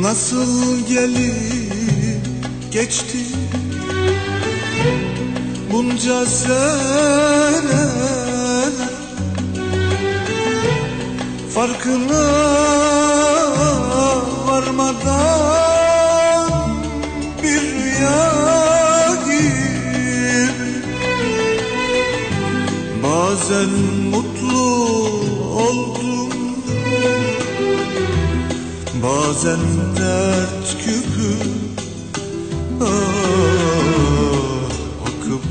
Nasıl gelip geçti. Bunca sene Farkına varmadan bir rüya gibi. Bazen mutlu Bazen dert küpü ah, Akıp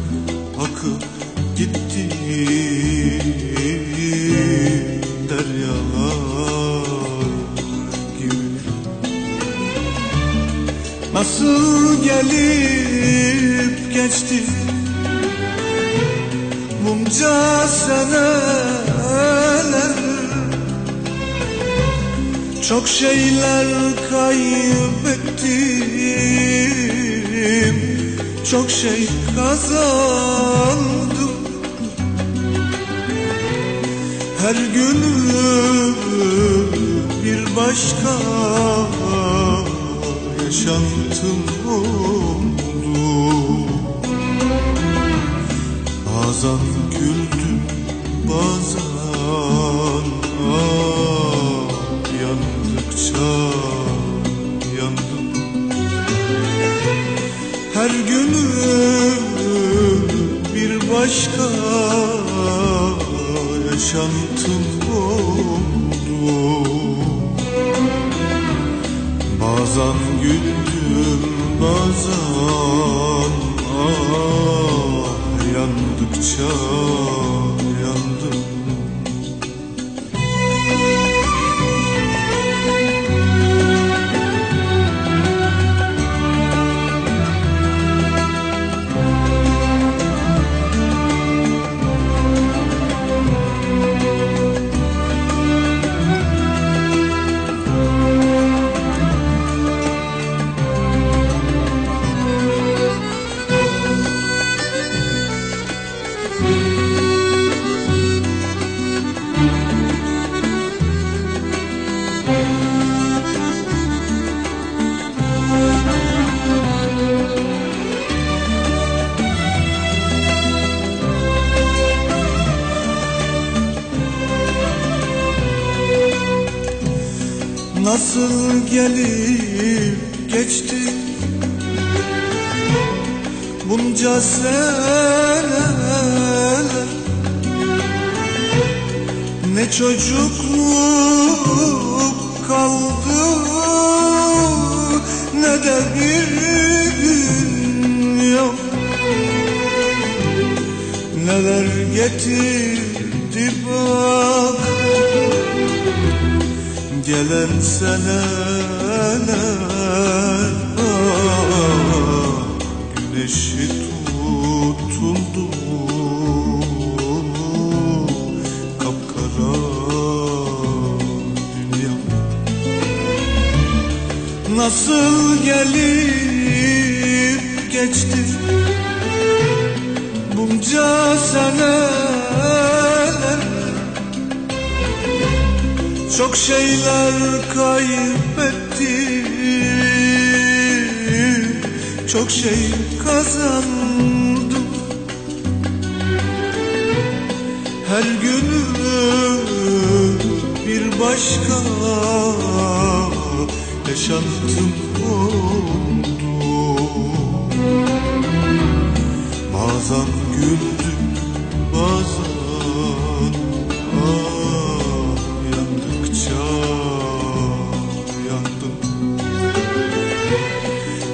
akıp gitti deryalar gibi. Nasıl gelip geçti? Bunca seneler Çok şeyler kaybettim. Çok şey kazandım. Her günü bir başka yaşantım oldu. Bazen güldüm bazen başka yaşantım oldu. Bazen güldüm bazen ah yandıkça yandım Nasıl gelip geçti? Bunca seneler Ne çocukluk kaldı ne de bir gün Neler getirdi bak Gelen seneler. Güneşi tutuldu Kapkara dünya. Nasıl gelip geçti. Bunca seneler çok şeyler kaybettim. Çok şey kazandım. Her günü bir başka yaşantım oldu. Bazen güldüm bazen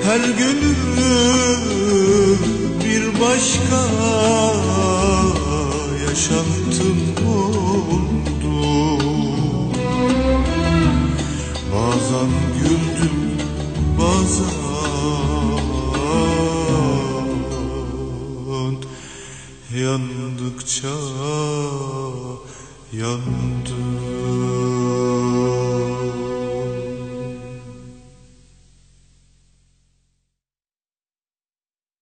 Her günü bir başka yaşantım oldu. Bazen güldüm bazen yandıkça yandım